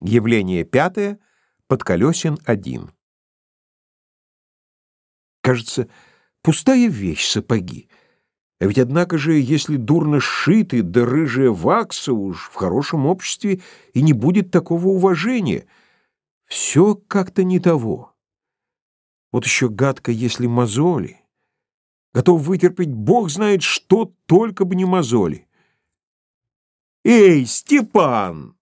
Явление пятое. подколесен один. Кажется, пустая вещь сапоги. А ведь, однако же, если дурно сшиты, да рыжая вакса уж в хорошем обществе и не будет такого уважения. Все как-то не того. Вот еще гадко, если мозоли. Готов вытерпеть бог знает что, только бы не мозоли. «Эй, Степан!»